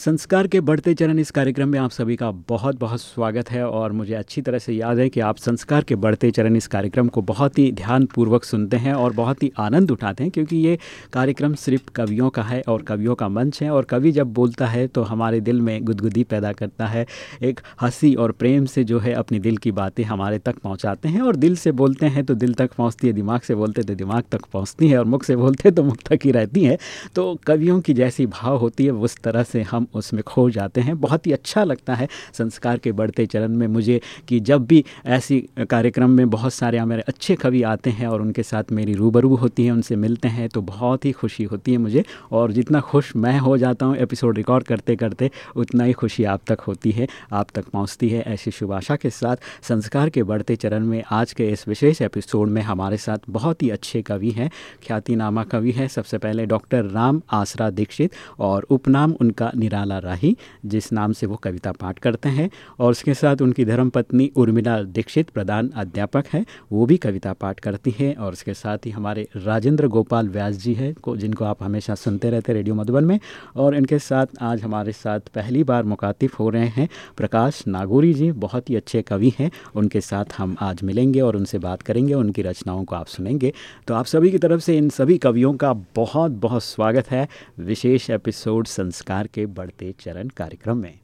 संस्कार के बढ़ते चरण इस कार्यक्रम में आप सभी का बहुत बहुत स्वागत है और मुझे अच्छी तरह से याद है कि आप संस्कार के बढ़ते चरण इस कार्यक्रम को बहुत ही ध्यानपूर्वक सुनते हैं और बहुत ही आनंद उठाते हैं क्योंकि ये कार्यक्रम सिर्फ़ कवियों का है और कवियों का मंच है और कवि जब बोलता है तो हमारे दिल में गुदगुदी पैदा करता है, एक हँसी और प्रेम से जो है अपनी दिल की बातें हमारे तक पहुँचाते हैं और दिल से बोलते हैं तो दिल तक पहुँचती है, दिमाग से बोलते तो दिमाग तक पहुँचती है और मुख से बोलते तो मुख तक ही रहती हैं। तो कवियों की जैसी भाव होती है उस तरह से हम उसमें खो जाते हैं। बहुत ही अच्छा लगता है संस्कार के बढ़ते चरण में मुझे कि जब भी ऐसी कार्यक्रम में बहुत सारे मेरे अच्छे कवि आते हैं और उनके साथ मेरी रूबरू होती है, उनसे मिलते हैं तो बहुत ही खुशी होती है मुझे। और जितना खुश मैं हो जाता हूँ एपिसोड रिकॉर्ड करते करते, उतना ही खुशी आप तक होती है, आप तक पहुँचती है ऐसी शुभ आशा के साथ। संस्कार के बढ़ते चरण में आज के इस विशेष एपिसोड में हमारे साथ बहुत ही अच्छे कवि हैं, ख्यातिनामा कवि हैं। सबसे पहले डॉक्टर राम आसरा दीक्षित और उपनाम उनका निराला राही, जिस नाम से वो कविता पाठ करते हैं, और उसके साथ उनकी धर्मपत्नी उर्मिला दीक्षित प्रधान अध्यापक है, वो भी कविता पाठ करती हैं, और उसके साथ ही हमारे राजेंद्र गोपाल व्यास जी हैं, को, जिनको आप हमेशा सुनते रहते रेडियो मधुबन में, और इनके साथ आज हमारे साथ पहली बार मुखातिब हो रहे हैं प्रकाश नागौरी जी, बहुत ही अच्छे कवि हैं, उनके साथ हम आज मिलेंगे और उनसे बात करेंगे उनकी रचनाओं को आप सुनेंगे। तो आप सभी की तरफ़ से इन सभी कवियों का बहुत बहुत स्वागत है, विशेष एपिसोड संस्कार के बढ़ते चरण कार्यक्रम में।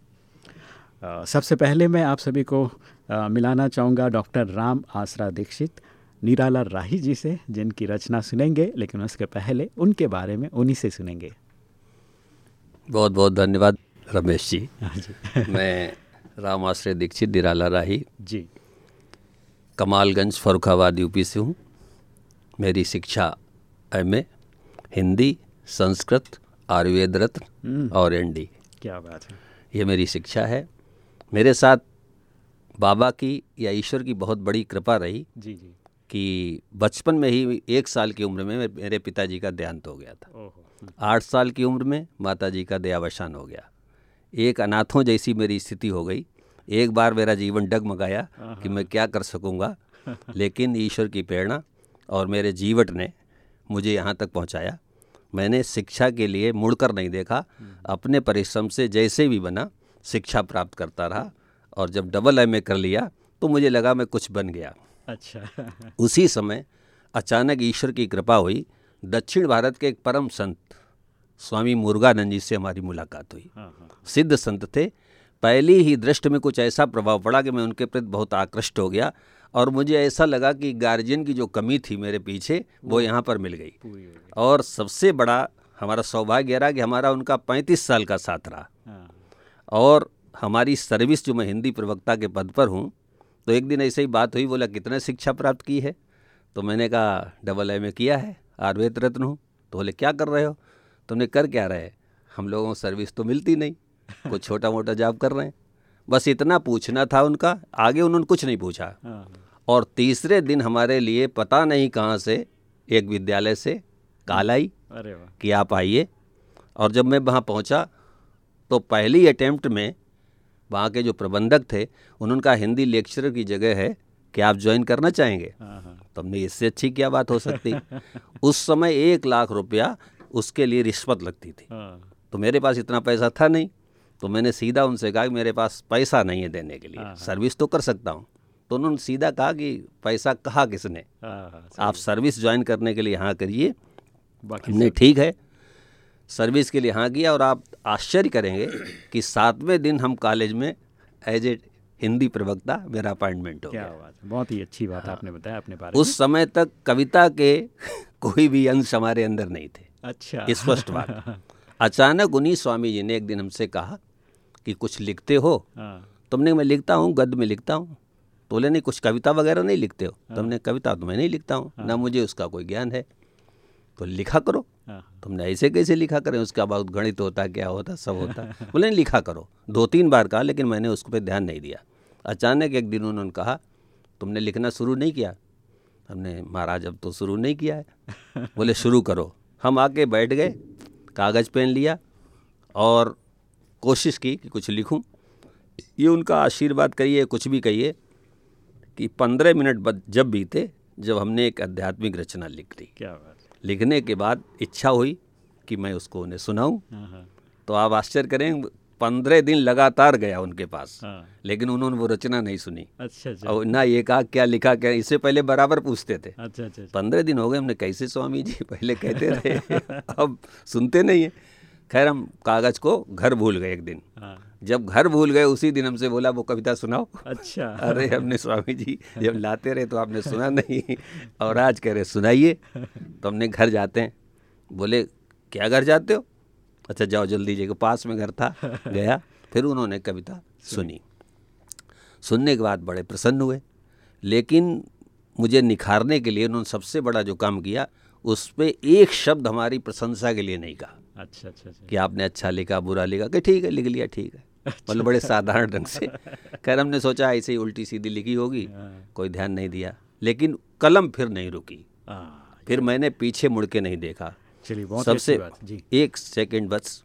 आ, सबसे पहले मैं आप सभी को आ, मिलाना चाहूँगा डॉक्टर राम आसरा दीक्षित निराला राही जी से जिनकी रचना सुनेंगे लेकिन उसके पहले उनके बारे में उन्हीं से सुनेंगे। बहुत बहुत धन्यवाद रमेश जी, हाँ जी। मैं राम आश्रय दीक्षित निराला राही। जी। कमालगंज फरुखाबाद यूपी से हूँ। मेरी शिक्षा एमए हिंदी संस्कृत आयुर्वेद रत्न हम्म। और एनडी। क्या बात है? ये मेरी शिक्षा है। मेरे साथ बाबा की या ईश्वर की बहुत बड़ी कृपा रही जी जी। कि बचपन में ही एक साल की उम्र में मेरे पिताजी का देहांत हो गया था। आठ साल की उम्र में माता जी का देहावसान हो गया। एक अनाथों जैसी मेरी स्थिति हो गई। एक बार मेरा जीवन डगमगाया कि मैं क्या कर सकूँगा लेकिन ईश्वर की प्रेरणा और मेरे जीवट ने मुझे यहाँ तक पहुँचाया। मैंने शिक्षा के लिए मुड़कर नहीं देखा। अपने परिश्रम से जैसे भी बना शिक्षा प्राप्त करता रहा और जब डबल एमए कर लिया तो मुझे लगा मैं कुछ बन गया। अच्छा। उसी समय अचानक ईश्वर की कृपा हुई। दक्षिण भारत के एक परम संत स्वामी मुर्गानंद जी से हमारी मुलाकात हुई। हाँ हाँ। सिद्ध संत थे। पहली ही दृष्टि में कुछ ऐसा प्रभाव पड़ा कि मैं उनके प्रति बहुत आकृष्ट हो गया। और मुझे ऐसा लगा कि गार्जियन की जो कमी थी मेरे पीछे वो यहाँ पर मिल गई। और सबसे बड़ा हमारा सौभाग्य रहा कि हमारा उनका पैंतीस साल का साथ रहा। हाँ। और हमारी सर्विस जो मैं हिंदी प्रवक्ता के पद पर हूँ तो एक दिन ऐसे ही बात हुई बोला कितने शिक्षा प्राप्त की है? तो मैंने कहा डबल एम ए किया है आयुर्वेद रत्न हूँ। तो बोले क्या कर रहे हो? तुमने कर क्या रहे हम लोगों को सर्विस तो मिलती नहीं कुछ छोटा मोटा जॉब कर रहे हैं। बस इतना पूछना था उनका आगे उन्होंने कुछ नहीं पूछा। हाँ। और तीसरे दिन हमारे लिए पता नहीं कहाँ से एक विद्यालय से काल आई कि आप आइए। और जब मैं वहाँ पहुँचा तो पहली अटेम्प्ट में वहाँ के जो प्रबंधक थे उन्होंने कहा हिंदी लेक्चरर की जगह है कि आप ज्वाइन करना चाहेंगे? हाँ हाँ। तो हमने इससे अच्छी क्या बात हो सकती? उस समय एक लाख रुपया उसके लिए रिश्वत लगती थी। तो मेरे पास इतना पैसा था नहीं। तो मैंने सीधा उनसे कहा कि मेरे पास पैसा नहीं है देने के लिए। हाँ, हाँ। सर्विस तो कर सकता हूँ। तो उन्होंने सीधा कहा कि पैसा कहा किसने? हाँ हाँ आप सर्विस ज्वाइन करने के लिए यहाँ करिए। हमने ठीक है। सर्विस के लिए हाँ किया और आप आश्चर्य करेंगे कि सातवें दिन हम कॉलेज में एज ए हिंदी प्रवक्ता मेरा अपॉइंटमेंट हो क्या गया। बात है। बहुत ही अच्छी बात आपने बताया अपने बारे उस समय तक कविता के कोई भी अंश हमारे अंदर नहीं थे। अच्छा। स्पष्ट बात। अचानक उन्हीं स्वामी जी ने एक दिन हमसे कहा कि कुछ लिखते हो। हाँ। तुमने मैं लिखता हूँ गद्य में लिखता हूँ। तो बोले नहीं कुछ कविता वगैरह नहीं लिखते हो। तुमने कविता तो मैं नहीं लिखता हूँ। ना मुझे उसका कोई ज्ञान है। तो लिखा करो। हाँ। तुमने ऐसे कैसे लिखा करें? उसका बहुत गणित होता क्या होता सब होता। बोले नहीं लिखा करो। दो तीन बार कहा लेकिन मैंने उस पर ध्यान नहीं दिया। अचानक एक दिन उन्होंने कहा तुमने लिखना शुरू नहीं किया। हमने महाराज अब तो शुरू नहीं किया है। बोले शुरू करो। हम आके बैठ गए कागज़ पेन लिया और कोशिश की कि कुछ लिखूं। ये उनका आशीर्वाद कहिए कुछ भी कहिए कि पंद्रह मिनट बाद जब बीते जब हमने एक आध्यात्मिक रचना लिख ली क्या बात लिखने के बाद इच्छा हुई कि मैं उसको उन्हें सुनाऊं। हाँ हाँ। तो आप आश्चर्य करें पंद्रह दिन लगातार गया उनके पास हाँ। लेकिन उन्होंने वो रचना नहीं सुनी। अच्छा अच्छा। और ना ये कहा क्या लिखा क्या इससे पहले बराबर पूछते थे। अच्छा अच्छा अच्छा। पंद्रह दिन हो गए हमने कैसे स्वामी जी पहले कहते रहे अब सुनते नहीं है। खैर हम कागज़ को घर भूल गए एक दिन। हाँ। जब घर भूल गए उसी दिन हमसे बोला वो कविता सुनाओ। अच्छा। अरे हमने स्वामी जी जब लाते रहे तो आपने सुना नहीं। और आज कह रहे सुनाइए। तो हमने घर जाते हैं। बोले क्या घर जाते हो? अच्छा जाओ जल्दी जाइए पास में घर था गया। फिर उन्होंने कविता सुनी। सुनने के बाद बड़े प्रसन्न हुए। लेकिन मुझे निखारने के लिए उन्होंने सबसे बड़ा जो काम किया उस पर एक शब्द हमारी प्रशंसा के लिए नहीं कहा। अच्छा अच्छा अच्छा। कि आपने अच्छा लिखा बुरा लिखा कि ठीक है लिख लिया ठीक है। मतलब बड़े साधारण ढंग से। खैर हमने सोचा ऐसे ही उल्टी सीधी लिखी होगी कोई ध्यान नहीं दिया। लेकिन कलम फिर नहीं रुकी। हाँ, फिर मैंने पीछे मुड़ के नहीं देखा। चलिए बहुत सबसे अच्छी एक सेकंड बस।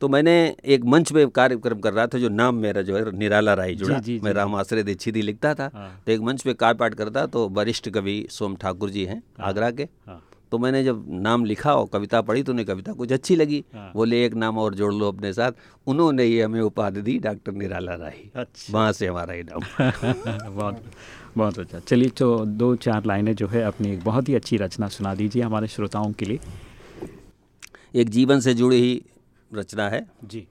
तो मैंने एक मंच पे कार्यक्रम कर रहा था जो नाम मेरा जो है निराला राय जुड़ा। जी, जी, मैं राम आश्रय दीक्षित ही लिखता था। हाँ। तो एक मंच पे काय पाठ करता तो वरिष्ठ कवि सोम ठाकुर जी हैं। आगरा के। हाँ। तो मैंने जब नाम लिखा और कविता पढ़ी तो उन्हें कविता कुछ अच्छी लगी। हाँ। बोले एक नाम और जोड़ लो अपने साथ। उन्होंने ये हमें उपाधि दी डॉक्टर निराला राही। अच्छा। वहाँ से हमारा ये नाम बहुत बहुत अच्छा। चलिए तो दो चार लाइनें जो है अपनी एक बहुत ही अच्छी रचना सुना दीजिए हमारे श्रोताओं के लिए। एक जीवन से जुड़ी ही रचना है जी।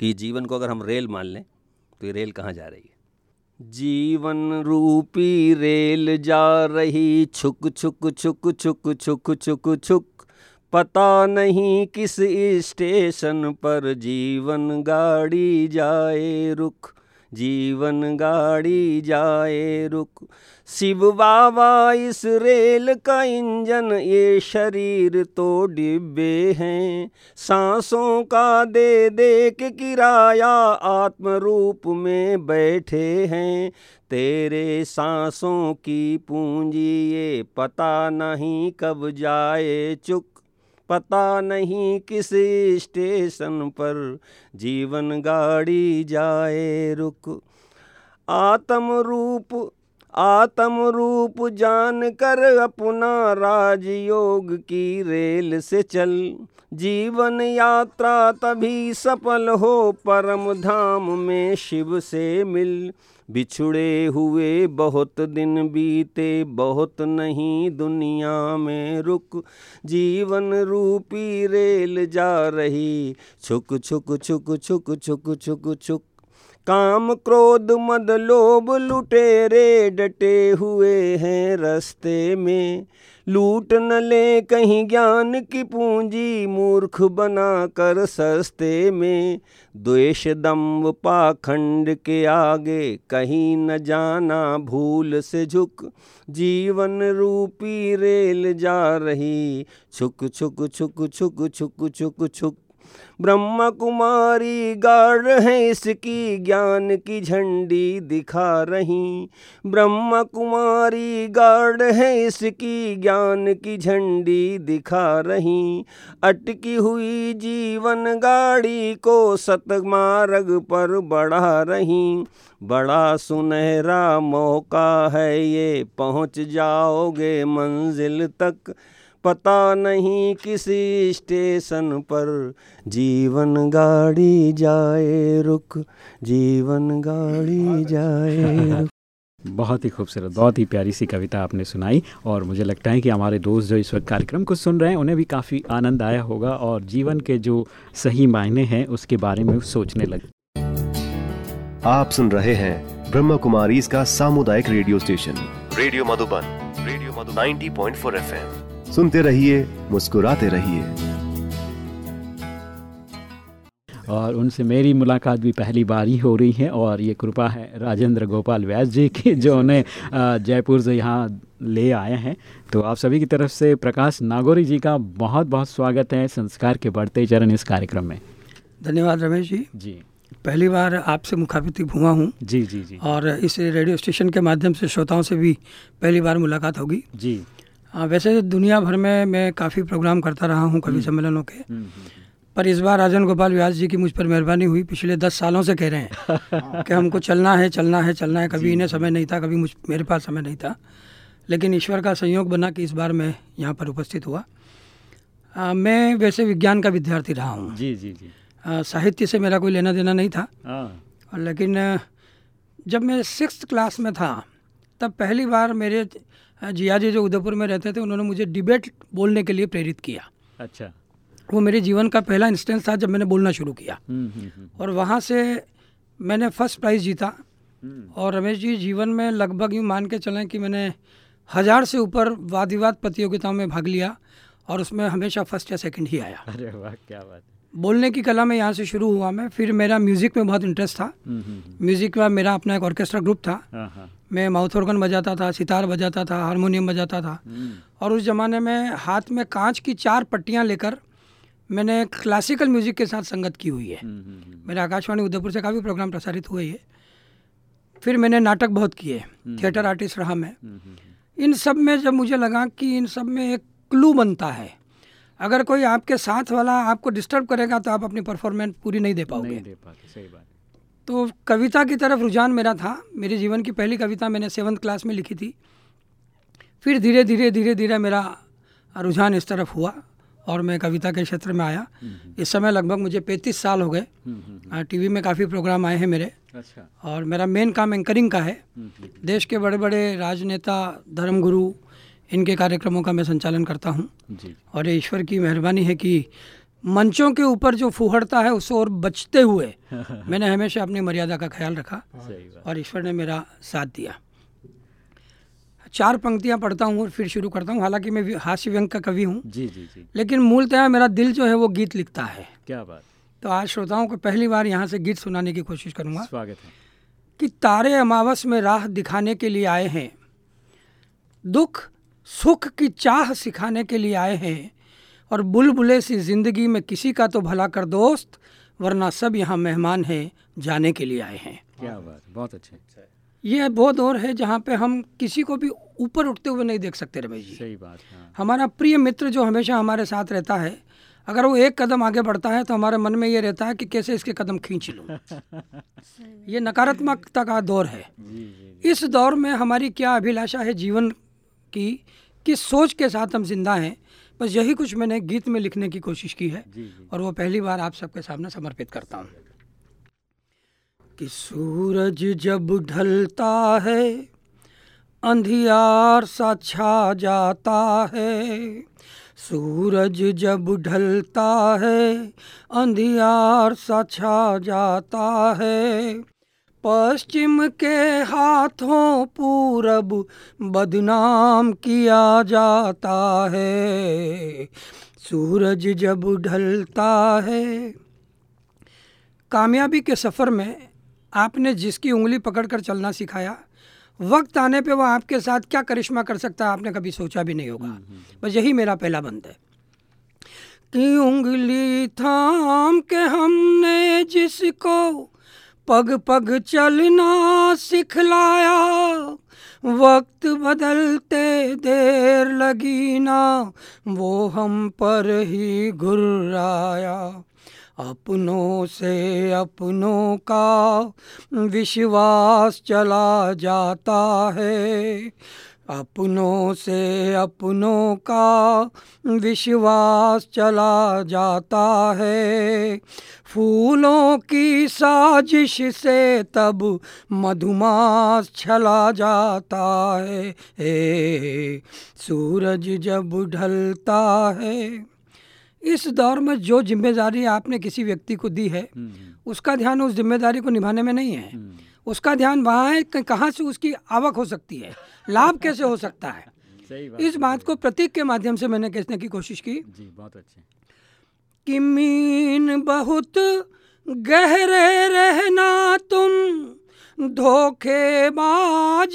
कि जीवन को अगर हम रेल मान लें तो ये रेल कहाँ जा रही है? जीवन रूपी रेल जा रही, छुक छुक छुक छुक छुक छुक छुक। पता नहीं किस स्टेशन पर जीवन गाड़ी जाए रुक जीवन गाड़ी जाए रुक शिव बाबा इस रेल का इंजन, ये शरीर तो डिब्बे हैं। सांसों का दे दे के किराया आत्म रूप में बैठे हैं। तेरे सांसों की पूंजी, ये पता नहीं कब जाए चुक। पता नहीं किस स्टेशन पर जीवन गाड़ी जाए रुक। आत्म रूप आत्म रूप जान कर अपना राजयोग की रेल से चल। जीवन यात्रा तभी सफल हो परम धाम में शिव से मिल। बिछुड़े हुए बहुत दिन बीते, बहुत नहीं दुनिया में रुक। जीवन रूपी रेल जा रही, छुक छुक छुक छुक छुक छुक छुक। काम क्रोध, मद, लोभ लुटेरे डटे हुए हैं रस्ते में। लूट न ले कहीं ज्ञान की पूंजी, मूर्ख बना कर सस्ते में। द्वेष दम्भ पाखंड के आगे कहीं न जाना, भूल से झुक। जीवन रूपी रेल जा रही छुक छुक छुक छुक छुक छुक छुक। ब्रह्मा कुमारी गाड़ है इसकी ज्ञान की झंडी दिखा रही। ब्रह्मा कुमारी गाड़ है इसकी ज्ञान की झंडी दिखा रही। अटकी हुई जीवन गाड़ी को सतमार्ग पर बढ़ा रही। बड़ा सुनहरा मौका है ये, पहुँच जाओगे मंजिल तक। पता नहीं किसी स्टेशन पर जीवन गाड़ी जाए रुक जीवन गाड़ी जाए रुक। बहुत ही खूबसूरत बहुत ही प्यारी सी कविता आपने सुनाई और मुझे लगता है कि हमारे दोस्त जो इस वक्त कार्यक्रम को सुन रहे हैं उन्हें भी काफ़ी आनंद आया होगा और जीवन के जो सही मायने हैं उसके बारे में सोचने लगे आप सुन रहे हैं ब्रह्म कुमारी इसका सामुदायिक radio station. Radio Madhuban radio Madhuban. 90.4 FM. सुनते रहिए मुस्कुराते रहिए। और उनसे मेरी मुलाकात भी पहली बार ही हो रही है और ये कृपा है राजेंद्र गोपाल व्यास जी की जो उन्हें जयपुर से यहाँ ले आए हैं। तो आप सभी की तरफ़ से प्रकाश नागौरी जी का बहुत बहुत स्वागत है संस्कार के बढ़ते चरण इस कार्यक्रम में। धन्यवाद रमेश जी। जी। पहली बार आपसे मुखातिब हुआ हूँ। जी जी जी। और इस रेडियो स्टेशन के माध्यम से श्रोताओं से भी पहली बार मुलाकात होगी। जी। हाँ, वैसे दुनिया भर में मैं काफ़ी प्रोग्राम करता रहा हूँ कवि सम्मेलनों के। हम्म, हम्म, पर इस बार राजन गोपाल व्यास जी की मुझ पर मेहरबानी हुई। पिछले दस सालों से कह रहे हैं कि हमको चलना है चलना है चलना है। कभी इन्हें समय नहीं था कभी मुझ मेरे पास समय नहीं था। लेकिन ईश्वर का संयोग बना कि इस बार मैं यहाँ पर उपस्थित हुआ। आ, मैं वैसे विज्ञान का विद्यार्थी रहा हूँ। जी जी जी। आ, साहित्य से मेरा कोई लेना देना नहीं था। हाँ। लेकिन जब मैं सिक्स क्लास में था तब पहली बार मेरे जिया जी जो उदयपुर में रहते थे उन्होंने मुझे डिबेट बोलने के लिए प्रेरित किया। अच्छा। वो मेरे जीवन का पहला इंस्टेंस था जब मैंने बोलना शुरू किया। हम्म हम्म हम्म, और वहाँ से मैंने फ़र्स्ट प्राइज़ जीता। और रमेश जी जीवन में लगभग यूँ मान के चलें कि मैंने हज़ार से ऊपर वाद विवाद प्रतियोगिताओं में भाग लिया और उसमें हमेशा फ़र्स्ट या सेकंड ही आया। अरे वाह क्या बात है। बोलने की कला में यहाँ से शुरू हुआ मैं। फिर मेरा म्यूज़िक में बहुत इंटरेस्ट था। हम्म हम्म हम्म, म्यूज़िक में मेरा अपना एक ऑर्केस्ट्रा ग्रुप था। हाँ हाँ। मैं माउथ ऑर्गन बजाता था सितार बजाता था हारमोनियम बजाता था। हम्म, और उस ज़माने में हाथ में कांच की चार पट्टियाँ लेकर मैंने क्लासिकल म्यूज़िक के साथ संगत की हुई है। हम्म, हम्म, हम्म, मेरे आकाशवाणी उदयपुर से काफ़ी प्रोग्राम प्रसारित हुए ये। फिर मैंने नाटक बहुत किए। थिएटर आर्टिस्ट रहा मैं। हम्म, हम्म, इन सब में जब मुझे लगा कि इन सब में एक क्लू बनता है अगर कोई आपके साथ वाला आपको डिस्टर्ब करेगा तो आप अपनी परफॉर्मेंस पूरी नहीं दे पाओगे। नहीं दे पाते सही बात तो कविता की तरफ़ रुझान मेरा था। मेरे जीवन की पहली कविता मैंने सेवन्थ क्लास में लिखी थी। फिर धीरे धीरे धीरे धीरे मेरा रुझान इस तरफ़ हुआ और मैं कविता के क्षेत्र में आया। इस समय लगभग मुझे पैंतीस साल हो गए। हम्म, टीवी में काफ़ी प्रोग्राम आए हैं मेरे। अच्छा। और मेरा मेन काम एंकरिंग का है। देश के बड़े बड़े राजनेता धर्मगुरु इनके कार्यक्रमों का मैं संचालन करता हूँ। और ये ईश्वर की मेहरबानी है कि मंचों के ऊपर जो फुहड़ता है उससे और बचते हुए मैंने हमेशा अपनी मर्यादा का ख्याल रखा और ईश्वर ने मेरा साथ दिया। चार पंक्तियाँ पढ़ता हूँ और फिर शुरू करता हूँ। हालाँकि मैं हास्य व्यंग का कवि हूँ। जी जी जी। लेकिन मूलतः मेरा दिल जो है वो गीत लिखता है। क्या बात। तो आज श्रोताओं को पहली बार यहाँ से गीत सुनाने की कोशिश करूँगा। स्वागत है। कि तारे अमावस में राह दिखाने के लिए आए हैं। दुख सुख की चाह सिखाने के लिए आए हैं और बुलबुले सी ज़िंदगी में किसी का तो भला कर दोस्त वरना सब यहाँ मेहमान हैं जाने के लिए आए हैं। क्या बात बहुत अच्छे। ये वो दौर है जहाँ पे हम किसी को भी ऊपर उठते हुए नहीं देख सकते रमेश जी। सही बात हाँ। हमारा प्रिय मित्र जो हमेशा हमारे साथ रहता है अगर वो एक कदम आगे बढ़ता है तो हमारे मन में ये रहता है कि कैसे इसके कदम खींच लूँ। ये नकारात्मकता का दौर है। जी जी। इस दौर में हमारी क्या अभिलाषा है? जीवन की किस सोच के साथ हम ज़िंदा हैं बस यही कुछ मैंने गीत में लिखने की कोशिश की है जी जी। और वो पहली बार आप सबके सामने समर्पित करता हूँ। कि सूरज जब ढलता है अंधियार सा छा जाता है। सूरज जब ढलता है अंधियार सा छा जाता है। पश्चिम के हाथों पूरब बदनाम किया जाता है। सूरज जब ढलता है। कामयाबी के सफ़र में आपने जिसकी उंगली पकड़कर चलना सिखाया वक्त आने पे वो आपके साथ क्या करिश्मा कर सकता है आपने कभी सोचा भी नहीं होगा। बस यही मेरा पहला बंद है। कि उंगली थाम के हमने जिसको पग पग चलना सिखलाया, वक्त बदलते देर लगी ना वो हम पर ही घुर्राया। अपनों से अपनों का विश्वास चला जाता है। अपनों से अपनों का विश्वास चला जाता है। फूलों की साजिश से तब मधुमास छला जाता है। ए, सूरज जब ढलता है। इस दौर में जो ज़िम्मेदारी आपने किसी व्यक्ति को दी है उसका ध्यान उस ज़िम्मेदारी को निभाने में नहीं है। उसका ध्यान वहाँ है कि कहाँ से उसकी आवक हो सकती है? लाभ कैसे हो सकता है? बात इस बात को प्रतीक के माध्यम से मैंने कहने की कोशिश की। जी बहुत अच्छे। कि मीन बहुत गहरे रहना तुम धोखेबाज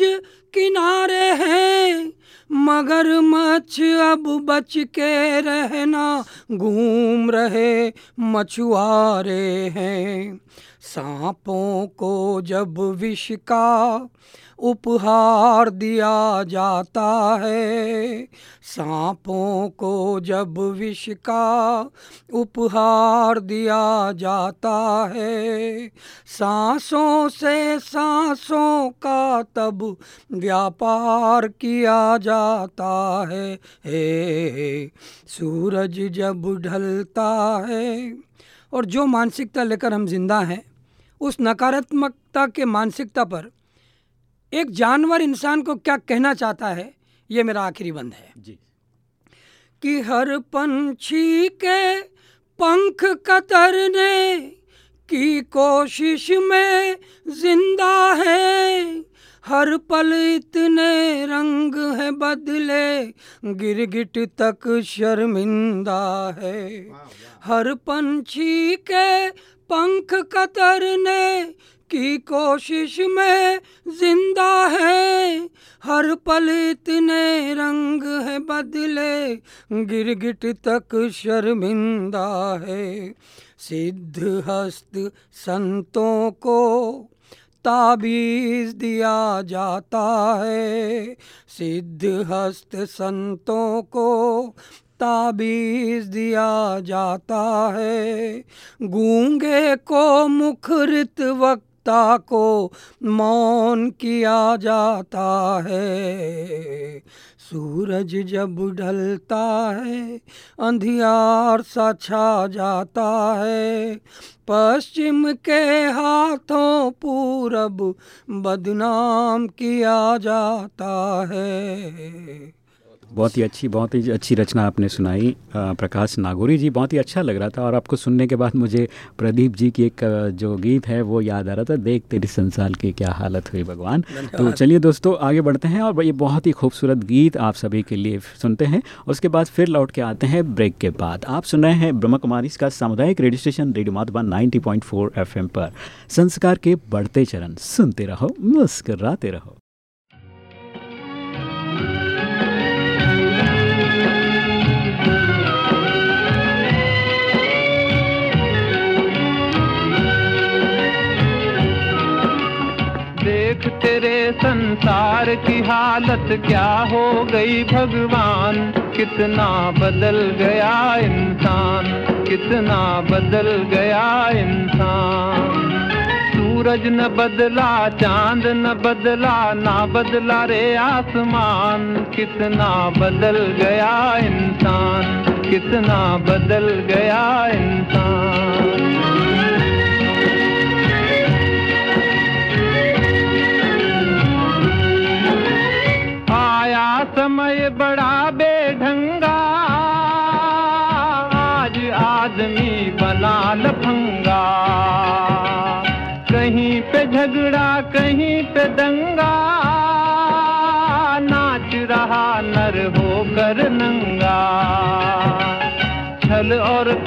किनारे हैं मगर मच्छ अब बच के रहना घूम रहे मछुआरे हैं। सांपों को जब विष का उपहार दिया जाता है, सांपों को जब विष का उपहार दिया जाता है, सांसों से सांसों का तब व्यापार किया जाता है, हे सूरज जब ढलता है और जो मानसिकता लेकर हम ज़िंदा हैं उस नकारात्मकता के मानसिकता पर एक जानवर इंसान को क्या कहना चाहता है ये मेरा आखिरी बंद है। जी। कि हर पंछी के पंख कतरने की कोशिश में ज़िंदा है हर पल इतने रंग है बदले गिरगिट तक शर्मिंदा है। हर पंछी के पंख कतरने की कोशिश में ज़िंदा है। हर पल इतने रंग है बदले गिरगिट तक शर्मिंदा है। सिद्ध हस्त संतों को ताबीज दिया जाता है। सिद्ध हस्त संतों को ताबीज दिया जाता है। गूँगे को मुखरित वक्त को मौन किया जाता है। सूरज जब ढलता है, अंधियार सा छा जाता है। पश्चिम के हाथों पूरब बदनाम किया जाता है। बहुत ही अच्छी बहुत ही अच्छी रचना आपने सुनाई। प्रकाश नागौरी जी बहुत ही अच्छा लग रहा था और आपको सुनने के बाद मुझे प्रदीप जी की एक जो गीत है वो याद आ रहा था देख तेरी संसार की क्या हालत हुई भगवान। तो चलिए दोस्तों आगे बढ़ते हैं और ये बहुत ही खूबसूरत गीत आप सभी के लिए सुनते हैं। उसके बाद फिर लौट के आते हैं ब्रेक के बाद। आप सुन रहे हैं ब्रह्म कुमारी का सामुदायिक radio station radio Madhuban ninety point पर। संस्कार के बढ़ते चरण सुनते रहो मुस्कराते रहो। संसार की हालत क्या हो गई भगवान? कितना बदल गया इंसान? कितना बदल गया इंसान? सूरज न बदला, चाँद न बदला, ना बदला रे आसमान। कितना बदल गया इंसान? कितना बदल गया इंसान?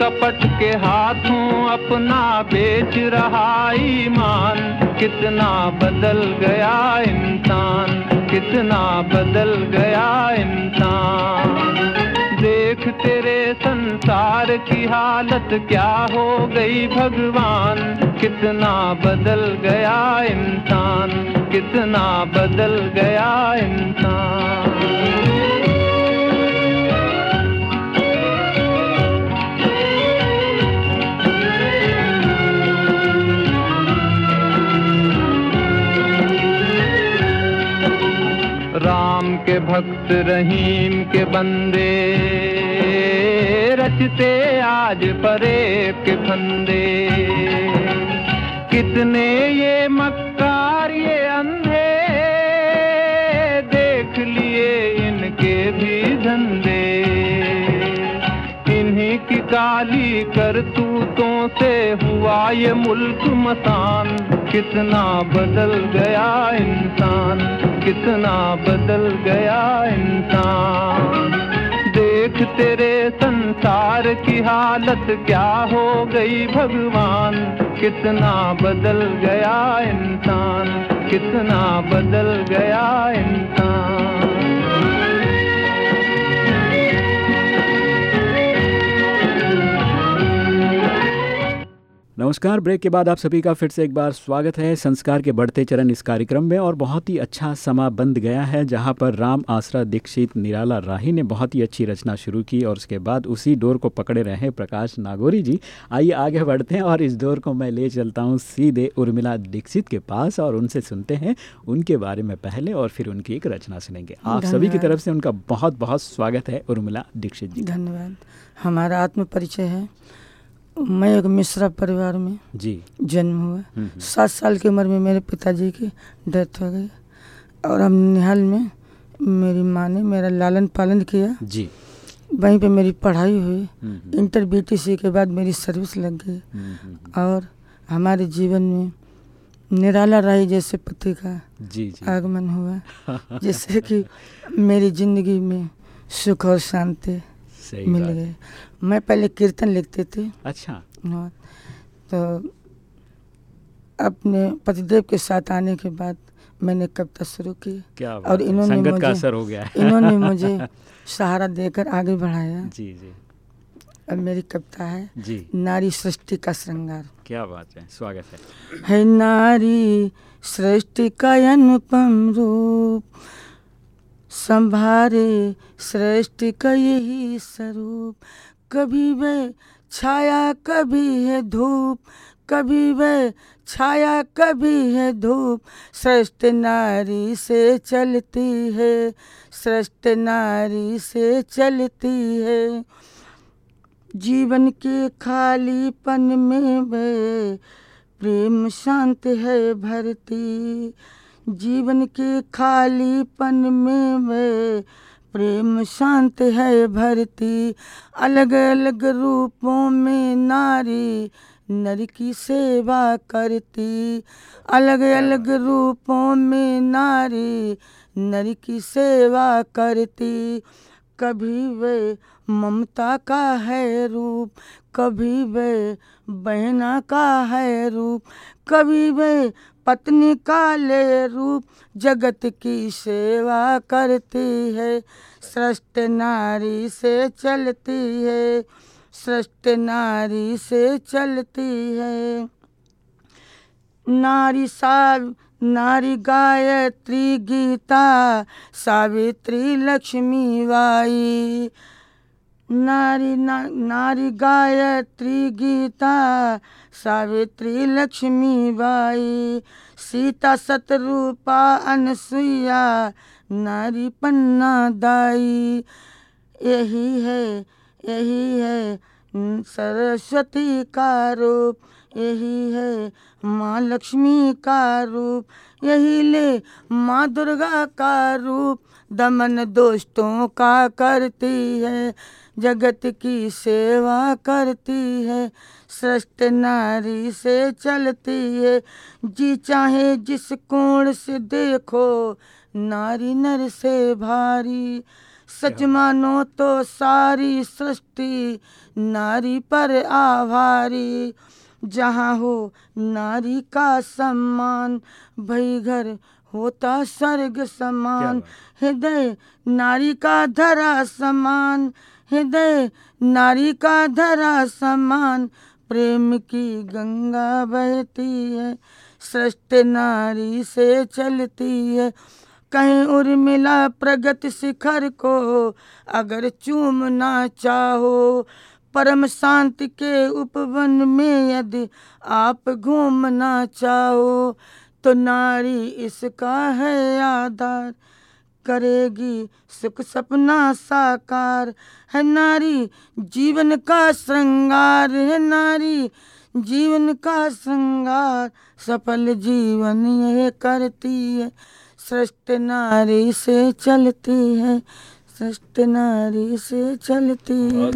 कपट के हाथों अपना बेच रहा ईमान। कितना बदल गया इंसान, कितना बदल गया इंसान। देख तेरे संसार की हालत क्या हो गई भगवान। कितना बदल गया इंसान, कितना बदल गया इंसान। भक्त रहीम के बंदे। रचते आज परे के फंदे। कितने ये मक्कार, ये अंधे। देख लिए इनके भी धंधे। इन्हीं की काली करतूतों से हुआ ये मुल्क मसान। कितना बदल गया इंसान। कितना बदल गया इंसान। देख तेरे संसार की हालत क्या हो गई भगवान। कितना बदल गया इंसान, कितना बदल गया इंसान। नमस्कार ब्रेक के बाद आप सभी का फिर से एक बार स्वागत है संस्कार के बढ़ते चरण इस कार्यक्रम में और बहुत ही अच्छा समा बंद गया है जहाँ पर राम आसरा दीक्षित निराला राही ने बहुत ही अच्छी रचना शुरू की और उसके बाद उसी डोर को पकड़े रहे प्रकाश नागोरी जी। आइए आगे बढ़ते हैं और इस डोर को मैं ले चलता हूँ सीधे उर्मिला दीक्षित के पास और उनसे सुनते हैं उनके बारे में पहले और फिर उनकी एक रचना सुनेंगे। आप सभी की तरफ़ से उनका बहुत बहुत स्वागत है उर्मिला दीक्षित जी धन्यवाद। हमारा आत्म परिचय है। मैं एक मिश्रा परिवार में जी। जन्म हुआ। हम्म, हम्म। सात साल की उम्र में मेरे पिताजी की डेथ हो गई और हम निहाल में मेरी माँ ने मेरा लालन पालन किया। जी। वहीं पे मेरी पढ़ाई हुई। हम्म, इंटर बीटीसी के बाद मेरी सर्विस लग गई। और हमारे जीवन में निराला राय जैसे पति का जी जी। आगमन हुआ। जिससे कि मेरी ज़िंदगी में सुख और शांति सही मिल गए। मैं पहले कीर्तन लिखते थे। अच्छा। हाँ, तो अपने पतिदेव के साथ आने के बाद मैंने कविता शुरू की। क्या बात और इन्होंने संगत मुझे का असर हो गया। इन्होंने मुझे सहारा देकर आगे बढ़ाया। जी जी। अब मेरी कविता है जी। नारी सृष्टि का श्रृंगार। क्या बात है स्वागत है। है नारी सृष्टि का अनुपम रूप। संभारे श्रेष्ठ का यही स्वरूप। कभी वह छाया, कभी है धूप। कभी वह छाया, कभी है धूप। श्रेष्ठ नारी से चलती है, श्रेष्ठ नारी से चलती है। जीवन के खालीपन में वे प्रेम शांत है, भरती। जीवन के खालीपन में वे प्रेम शांत है भरती अलग अलग रूपों में नारी नर की सेवा करती अलग अलग रूपों में नारी नर की सेवा करती कभी वे ममता का है रूप कभी वे बहना का है रूप कभी वे पत्नी का ले रूप जगत की सेवा करती है। सृष्ट नारी से चलती है। सृष्ट नारी से चलती है। नारी साव नारी गायत्री गीता, सावित्री लक्ष्मी बाई नारी ना, नारी गायत्री गीता सावित्री लक्ष्मी बाई सीता सतरूपा अनसुईया नारी पन्ना दाई। यही है यही है सरस्वती का रूप यही है माँ लक्ष्मी का रूप यही ले माँ दुर्गा का रूप दमन दोस्तों का करती है। जगत की सेवा करती है सृष्ट नारी से चलती है। जी चाहे जिस कोण से देखो नारी नर से भारी। सच मानो तो सारी सृष्टि नारी पर आभारी। जहाँ हो नारी का सम्मान भई घर होता स्वर्ग समान। हृदय नारी का धरा समान। हृदय नारी का धरा समान, प्रेम की गंगा बहती है, सृष्ट नारी से चलती है। कहीं उर्मिला प्रगति शिखर को, अगर चूमना चाहो। परम शांति के उपवन में यदि आप घूमना चाहो तो नारी इसका है आधार। करेगी सुख सपना साकार। है नारी, जीवन का श्रृंगार। है नारी, जीवन का श्रृंगार। सफल जीवन यह करती है, सृष्ट नारी से चलती है। सृष्ट नारी से चलती। है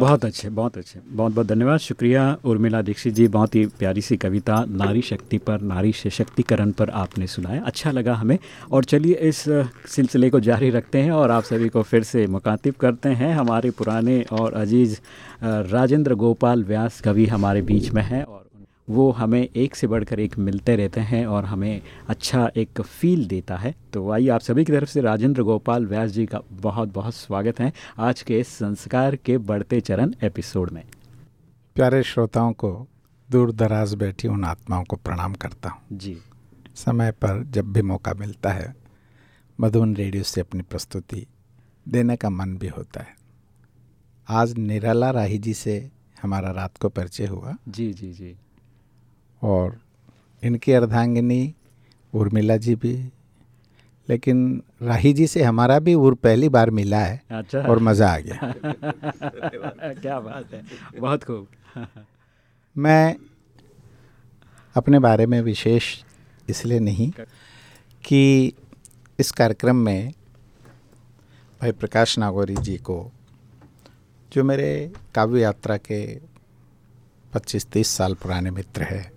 बहुत अच्छे बहुत अच्छे। बहुत बहुत धन्यवाद। शुक्रिया उर्मिला दीक्षित जी बहुत ही प्यारी सी कविता नारी शक्ति पर नारी सशक्तिकरण पर आपने सुनाया। अच्छा लगा हमें। और चलिए इस सिलसिले को जारी रखते हैं और आप सभी को फिर से मुखातिब करते हैं। हमारे पुराने और अज़ीज़ राजेंद्र गोपाल व्यास कवि हमारे बीच में हैं और वो हमें एक से बढ़कर एक मिलते रहते हैं और हमें अच्छा एक फील देता है। तो आइए आप सभी की तरफ़ से राजेंद्र गोपाल व्यास जी का बहुत बहुत स्वागत है आज के इस संस्कार के बढ़ते चरण एपिसोड में। प्यारे श्रोताओं को दूर दराज बैठी उन आत्माओं को प्रणाम करता हूँ। जी। समय पर जब भी मौका मिलता है मधुबन रेडियो से अपनी प्रस्तुति देने का मन भी होता है। आज निराला राही जी से हमारा रात को परिचय हुआ। जी जी जी। और इनकी अर्धांगिनी उर्मिला जी भी। लेकिन राही जी से हमारा भी उर पहली बार मिला है अच्छा। और मज़ा आ गया। क्या बात है। बहुत खूब। मैं अपने बारे में विशेष इसलिए नहीं कि इस कार्यक्रम में भाई प्रकाश नागौरी जी को जो मेरे काव्य यात्रा के 25-30 साल पुराने मित्र है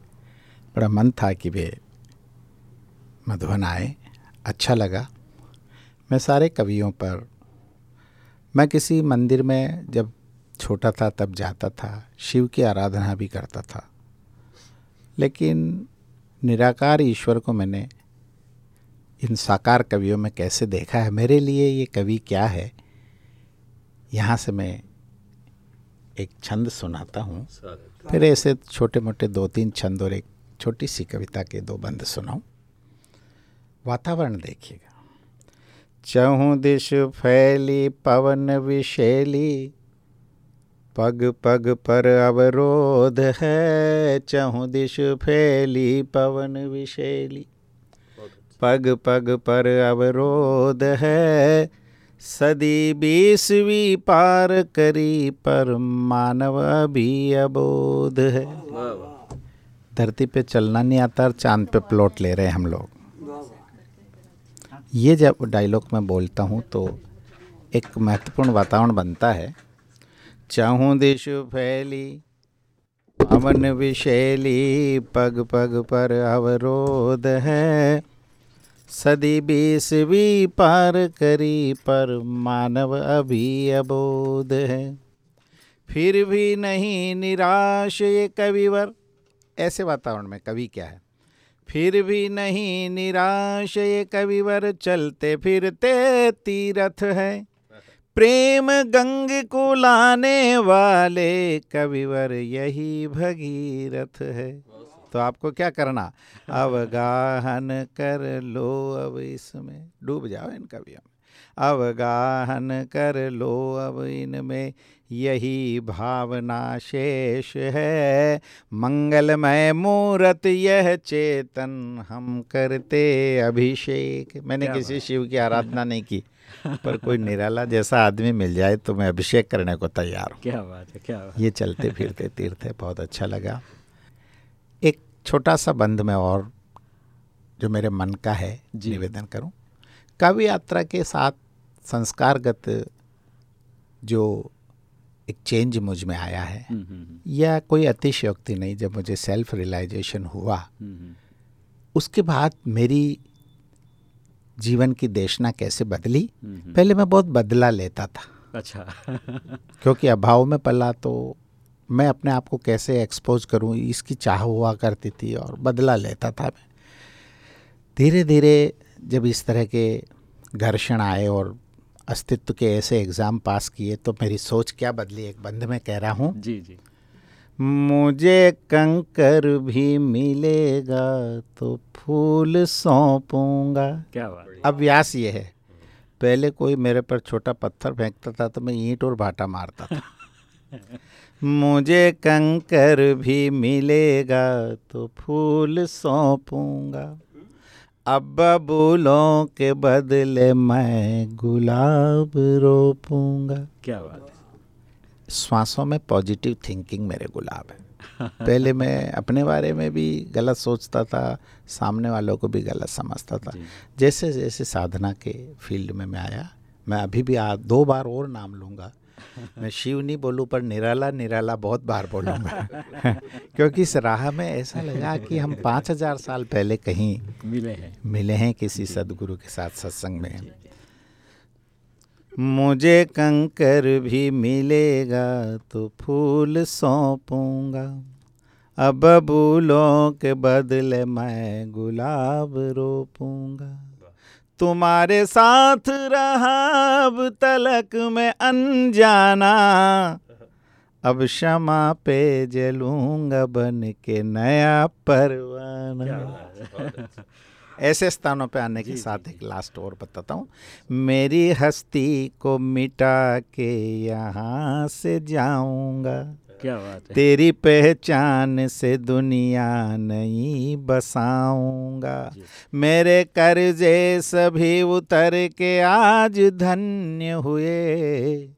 बड़ा मन था कि वे मधुबन आए अच्छा लगा। मैं सारे कवियों पर मैं किसी मंदिर में जब छोटा था तब जाता था शिव की आराधना भी करता था। लेकिन निराकार ईश्वर को मैंने इन साकार कवियों में कैसे देखा है? मेरे लिए ये कवि क्या है? यहाँ से मैं एक छंद सुनाता हूँ। फिर ऐसे छोटे मोटे दो तीन छंद और एक छोटी सी कविता के दो बंद सुनाऊँ। वातावरण देखिएगा। चहु दिश फैली, पवन विशैली पग पग पर अवरोध है, चहु दिश फैली, पवन विशैली पग पग पर अवरोध है, सदी बीसवीं पार करी, पर मानव भी अबोध है। धरती पे चलना नहीं आता और चाँद पे प्लॉट ले रहे हैं हम लोग। ये जब डायलॉग मैं बोलता हूँ तो एक महत्वपूर्ण वातावरण बनता है। चाहूँ दिश फैली, अमन विशैली, पग पग पर अवरोध है। सदी बीसवीं पार करी पर मानव अभी अबोध है। फिर भी नहीं निराश ये कविवर ऐसे वातावरण में कवि क्या है? फिर भी नहीं निराश ये कविवर चलते फिरते तीरथ है। प्रेम गंग को लाने वाले कविवर यही भगीरथ है। तो आपको क्या करना? अवगाहन कर लो अब इसमें। डूब जाओ इन कवियों अवगाहन कर लो अब इनमें यही भावना शेष है। मंगलमय मूर्त यह चेतन हम करते अभिषेक। मैंने किसी शिव की आराधना नहीं की पर कोई निराला जैसा आदमी मिल जाए तो मैं अभिषेक करने को तैयार हूँ। क्या बात है क्या बात। ये चलते फिरते तीर्थ है बहुत अच्छा लगा। एक छोटा सा बंद में और जो मेरे मन का है जी। निवेदन करूँ। काव्य यात्रा के साथ संस्कारगत जो एक चेंज मुझमें आया है हम्म, हम्म, हम्म, या कोई अतिशयोक्ति नहीं जब मुझे सेल्फ रियलाइजेशन हुआ उसके बाद मेरी जीवन की देशना कैसे बदली। पहले मैं बहुत बदला लेता था। अच्छा। क्योंकि अभाव में पला तो मैं अपने आप को कैसे एक्सपोज करूँ इसकी चाह हुआ करती थी और बदला लेता था मैं। धीरे धीरे जब इस तरह के घर्षण आए और अस्तित्व के ऐसे एग्ज़ाम पास किए तो मेरी सोच क्या बदली? एक बंद में कह रहा हूँ। जी जी। मुझे कंकर भी मिलेगा तो फूल सौंपूँगा। क्या बात अब व्यास ये है। पहले कोई मेरे पर छोटा पत्थर फेंकता था तो मैं ईंट और भाटा मारता था। मुझे कंकर भी मिलेगा तो फूल सौंपूँगा। अब बबूलों के बदले मैं गुलाब रोपूँगा। क्या बात है। श्वासों में पॉजिटिव थिंकिंग मेरे गुलाब है। पहले मैं अपने बारे में भी गलत सोचता था सामने वालों को भी गलत समझता था। जैसे जैसे साधना के फ़ील्ड में मैं आया मैं अभी भी आ, दो बार और नाम लूँगा। मैं शिव नहीं बोलूँ पर निराला निराला बहुत बार बोलूँगा क्योंकि इस राह में ऐसा लगा कि हम पाँच हज़ार साल पहले कहीं मिले हैं। मिले हैं किसी सदगुरु के साथ सत्संग में। मुझे कंकर भी मिलेगा तो फूल सौंपूँगा। अब बबूलों के बदले मैं गुलाब रोपूँगा। तुम्हारे साथ रहा अब तलक में अनजाना। अब क्षमा पे जलूँगा बन के नया परवाना। ऐसे स्थानों पे आने के साथ एक लास्ट और बताता हूँ। मेरी हस्ती को मिटा के यहाँ से जाऊँगा। क्या बात है? तेरी पहचान से दुनिया नहीं बसाऊँगा। मेरे कर्जे सभी उतर के आज धन्य हुए।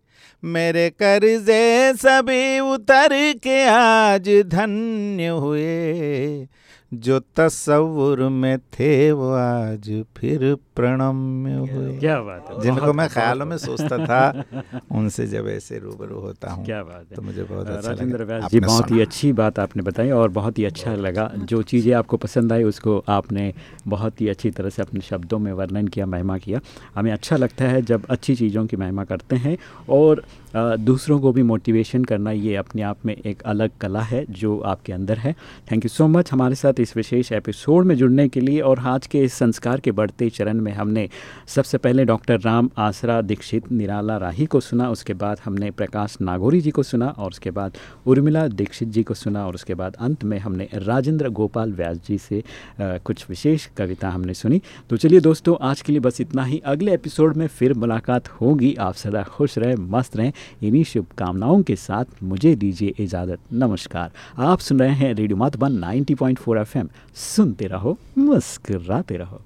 मेरे कर्जे सभी उतर के आज धन्य हुए। जो तस्वुर में थे वो आज फिर प्रणम्य हुए क्या बात है जिनको मैं ख्यालों में सोचता था उनसे जब ऐसे रूबरू होता हूँ क्या बात है। तो मुझे बहुत अच्छा राजेंद्र व्यास जी बहुत ही अच्छी बात आपने बताई और बहुत ही अच्छा लगा। जो चीज़ें आपको पसंद आई उसको आपने बहुत ही अच्छी तरह से अपने शब्दों में वर्णन किया महिमा किया। हमें अच्छा लगता है जब अच्छी चीज़ों की महिमा करते हैं और दूसरों को भी मोटिवेशन करना ये अपने आप में एक अलग कला है जो आपके अंदर है। थैंक यू सो मच हमारे साथ इस विशेष एपिसोड में जुड़ने के लिए और आज के इस संस्कार के बढ़ते चरण में हमने सबसे पहले डॉक्टर राम आसरा दीक्षित निराला राही को सुना, उसके बाद हमने प्रकाश नागौरी जी को सुना और उसके बाद उर्मिला दीक्षित जी को सुना और उसके बाद अंत में हमने राजेंद्र गोपाल व्यास जी से कुछ विशेष कविता हमने सुनी। तो चलिए दोस्तों, आज के लिए बस इतना ही। अगले एपिसोड में फिर मुलाकात होगी। आप सदा खुश रहें, मस्त रहें। इन्हीं शुभकामनाओं के साथ मुझे दीजिए इजाज़त। नमस्कार। आप सुन रहे हैं रेडियो मातबन 90.4 एफएम सुनते रहो मुस्कराते रहो।